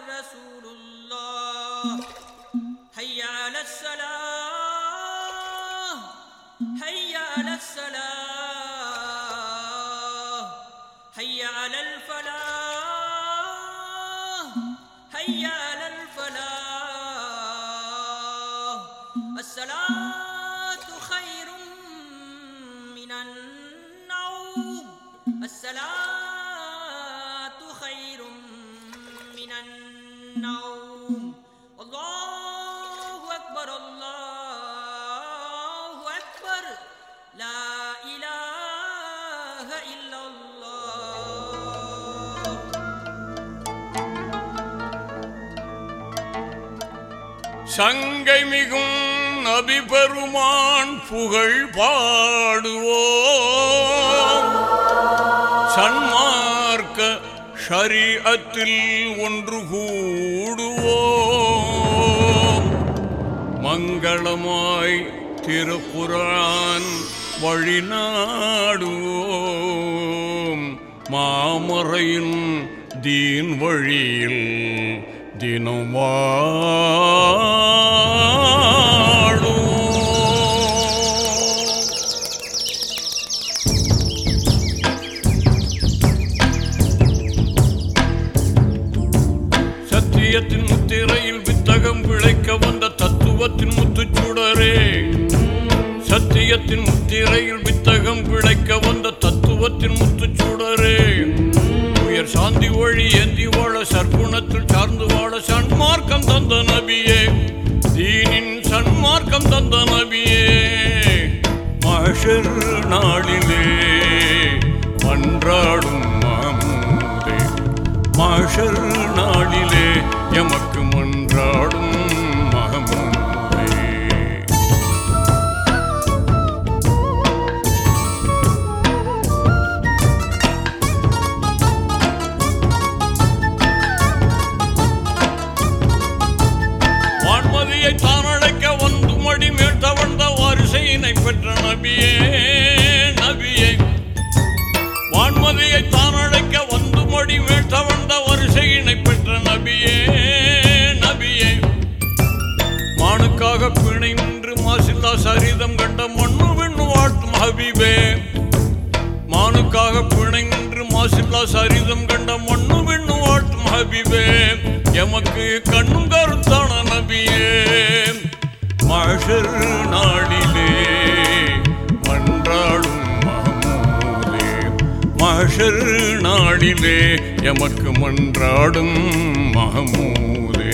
رسول الله. حي على السلام. حي على السلام. حي على الفلاح. حي على الفلاح. الصلاة خير من النوم. الصلاة النوم الله أكبر الله أكبر لا إله إلا الله சங்கை மிகும் நபி பெருமான் புகழ் பாடுவோம் ஷரீஅத்தில் ஒன்று கூடுவோம். மங்களமாய் திருக்குரான் வழிநாடுவோம். மாமறையின் தீன் வழியில் தினமா சத்தியத்தின் முத்திரையில் வித்தகம் பிழைக்க வந்த தத்துவத்தின் முத்துச்சுடரே. சத்தியத்தின் முத்திரையில் வித்தகம் பிழைக்க வந்த தத்துவத்தின் முத்துச்சுடரே. உயர் சாந்தி ஒழி ஏந்தி வாழ சர்க்குணத்தில் சார்ந்து வாழ சன்மார்க்கம் தந்த நபியே. தீனின் சன்மார்க்கம் தந்த நபியே. மகர் நாளிலே மன்றாடும் மாமூதே மாஷர் நாளிலே எமக்கு மன்றாடும் ஹபீபே மானுக்காக பிணை மாசில்லா சரிதம் கண்ட மண்ணு வெண்ணு வாட்டும் ஹபீபே எமக்கு கண்ணும் கருத்தான நபியே. மஷர் நாளிலே மன்றாடும் மஹமூதே மஷர் நாளிலே எமக்கு மன்றாடும் மகமூலே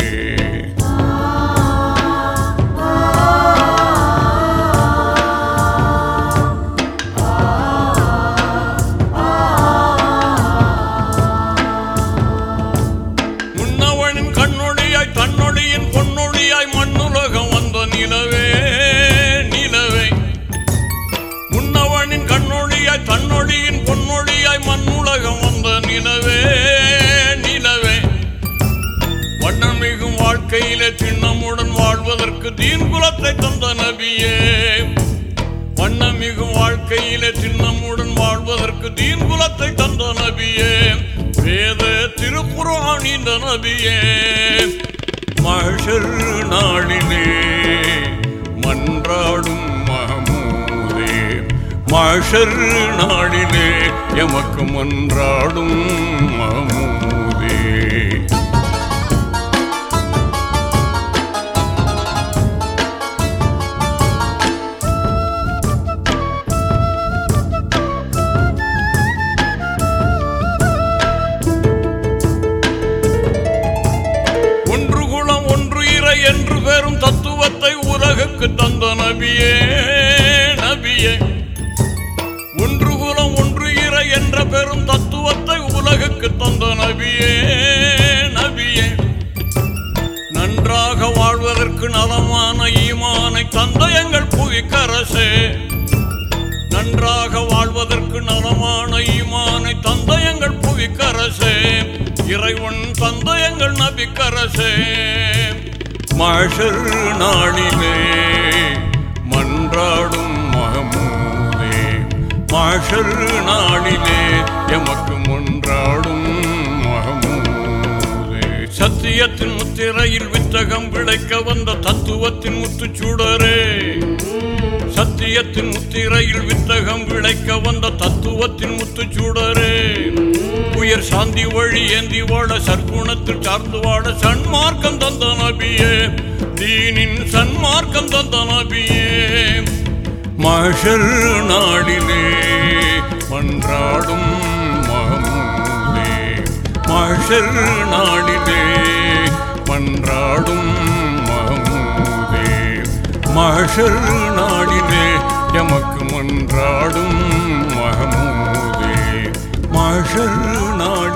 பொன்னொழியாய் மண்ணுலகம் வந்த நிலவே நிலவே. முன்னவனின் கண்ணொழியாய் தன்னொழியின் பொன்னொழியாய் மண்ணுலகம் வந்த நிலவே நிலவே. வண்ணமிகும் வாழ்க்கையிலே சின்னமுடன் வாழ்வதற்கு தீன் குலத்தை தந்த நபியே. வண்ணமிகும் வாழ்க்கையிலே சின்னமுடன் வாழ்வதற்கு தீன் குலத்தை தந்த நபியே. வேத திருக்குறான் இந்த நபியே. மஷர் நாளிலே மன்றாடும் மகமூதே மஷர் நாளிலே எமக்கு மன்றாடும் மஹமூதே நமக்கு தந்த நபியே நபியே. ஒன்று குலம் ஒன்று இற என்ற பெரும் தத்துவத்தை உலகுக்கு தந்த நபியே நபியே. நன்றாக வாழ்வதற்கு நலமான ஈமானை தந்த எங்கள் புவிக்கரசே. நன்றாக வாழ்வதற்கு நலமான ஈமானை தந்த எங்கள் புவிக்கரசே. இறைவன் தந்த எங்கள் நபிக்கரசே. மாஷர் நாளிலே மன்றாடும் மகமூதே. மாஷர் நாளிலே எமக்கு மன்றாடும் மகமூதே. சத்தியத்தின் முத்திரையில் வித்தகம் விளைக்க வந்த தத்துவத்தின் முத்துச்சூடரே சத்தியத்தின் முத்திரையில் வித்தகம் விளைக்க வந்த தத்துவத்தின் முத்துச்சூடரே. உயர் சாந்தி வழி ஏந்தி வாழ சற்குணத்தில் சார்ந்து வாழ சன்மார்க்கம் தந்த நபியே. தீனின் சன்மார்க்கம் தந்த நபியே. மஷர் நாடிலே மன்றாடும் மகமூலே மஷர் நாடிலே மன்றாடும் மஷர் நாடிலே எமக்கு மன்றாடும் மகமூதே. மஷர் நாடிலே